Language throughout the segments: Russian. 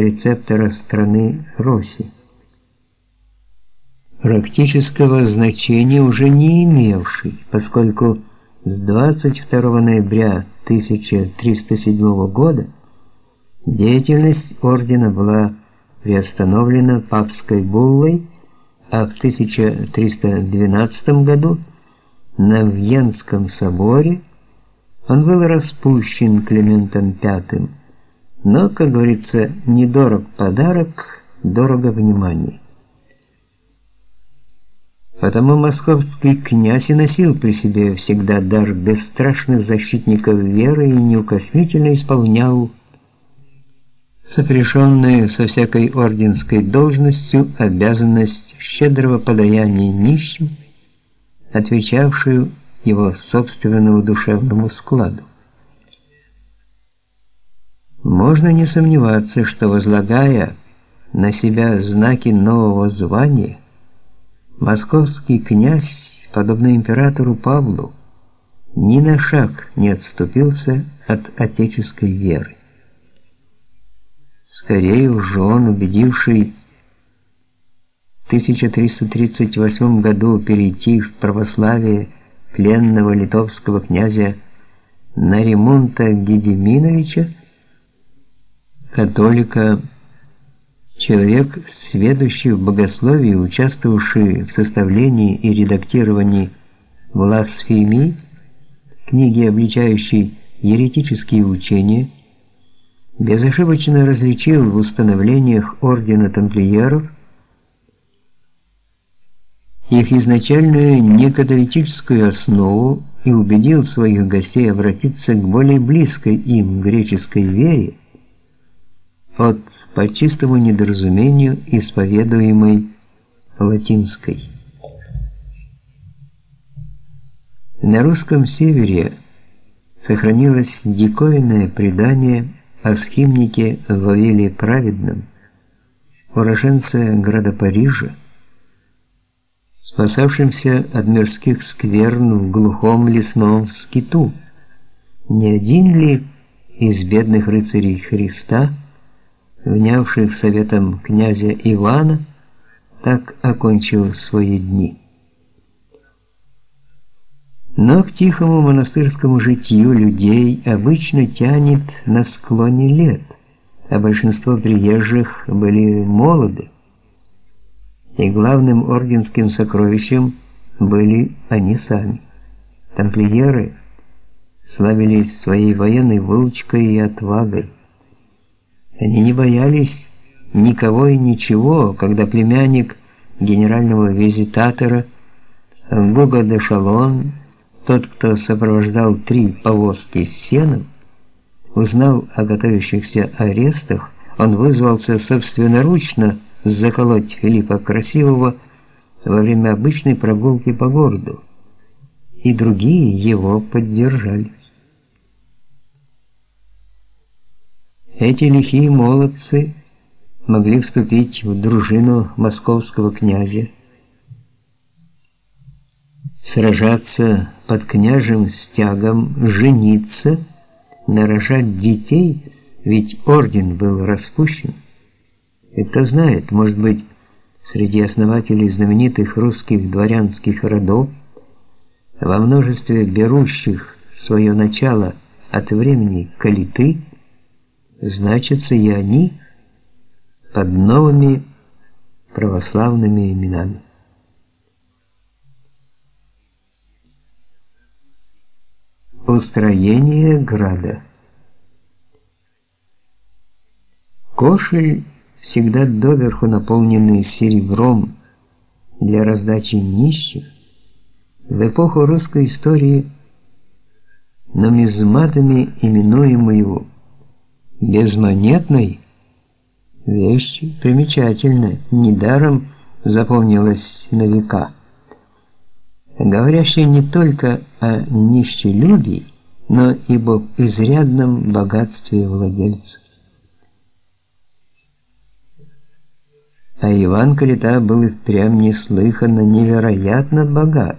прецептора страны Руси. Практического значения уже не имевший, поскольку с 22 ноября 1307 года деятельность ордена была приостановлена папской буллой, а в 1312 году на Вьенском соборе он был распущен Климентом V. Но, как говорится, недорог подарок, дорого внимание. Потому московский князь и носил при себе всегда дар бесстрашных защитников веры и неукоснительно исполнял сопряженную со всякой орденской должностью обязанность щедрого подаяния нищим, отвечавшую его собственному душевному складу. Можно не сомневаться, что возлагая на себя знаки нового звания, Московский князь, подобно императору Павлу, ни на шаг не отступился от отеческой веры. Скорее уж он, убедивший в 1338 году перейти в православие пленного литовского князя Наримонта Гедеминовича, католика Человек, сведущий в богословии, участвовавший в составлении и редактировании «Бласфемии», книги, обличающей еретические учения, безошибочно различил в установлениях ордена тамплиеров их изначальную некатолическую основу и убедил своих гостей обратиться к более близкой им греческой вере от по чистому недоразумению исповедуемой латинской. На русском севере сохранилось диковинное предание о схимнике Вавиле Праведном, уроженце города Парижа, спасавшемся от мирских скверн в глухом лесном скиту. Не один ли из бедных рыцарей Христа – внявших советом князя Ивана, так окончил свои дни. Но к тихому монастырскому житию людей обычно тянет на склоне лет, а большинство приезжих были молоды. И главным орденским сокровищем были они сами. Тамплиеры славились своей военной выучкой и отвагой. Они не боялись никого и ничего, когда племянник генерального визитатора Гуго де Шалон, тот, кто сопровождал три повозки с сеном, узнал о готовящихся арестах, он вызвался собственноручно заколоть Филиппа Красивого во время обычной прогулки по городу, и другие его поддержали. Эти лихие молодцы могли вступить в дружину московского князя, сражаться под княжим стягом, жениться, нарожать детей, ведь орден был распущен. И кто знает, может быть, среди основателей знаменитых русских дворянских родов во множестве берущих свое начало от времени Калиты – значатся и они под новыми православными именами. Устроение града Кошель, всегда доверху наполненный серебром для раздачи нищих, в эпоху русской истории нумизматами именуемую безмонетной вещь примечательная, недаром запомнилась на века. Говорящая не только о нищелюбии, но и об изрядном богатстве владельца. А Иван Калита был и впрямь неслыханно невероятно богат.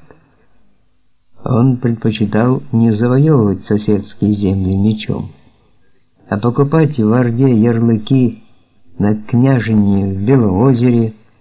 Он предпочитал не завоевывать соседские земли мечом а покупать в Орде ярлыки на княжине в Белоозере,